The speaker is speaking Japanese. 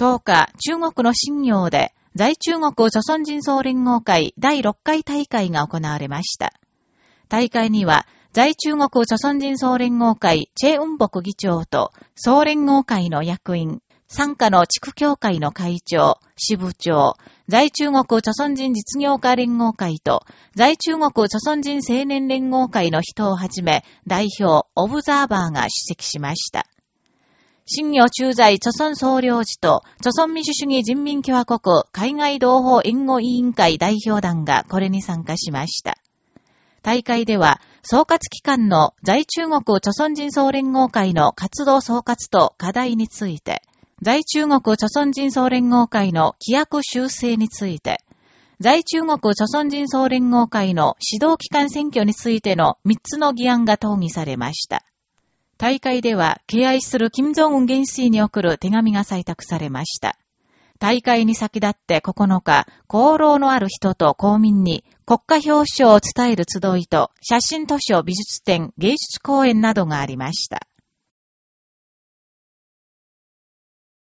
10日、中国の新業で、在中国著村人総連合会第6回大会が行われました。大会には、在中国著村人総連合会チェ・ウンボク議長と、総連合会の役員、参加の地区協会の会長、支部長、在中国著村人実業家連合会と、在中国著村人青年連合会の人をはじめ、代表、オブザーバーが出席しました。新業駐在著村総領事と、著村民主主義人民共和国海外同胞援護委員会代表団がこれに参加しました。大会では、総括機関の在中国著村人総連合会の活動総括と課題について、在中国著村人総連合会の規約修正について、在中国著村人総連合会の指導機関選挙についての3つの議案が討議されました。大会では、敬愛する金正恩元帥に送る手紙が採択されました。大会に先立って9日、功労のある人と公民に国家表彰を伝える集いと写真図書美術展、芸術公演などがありました。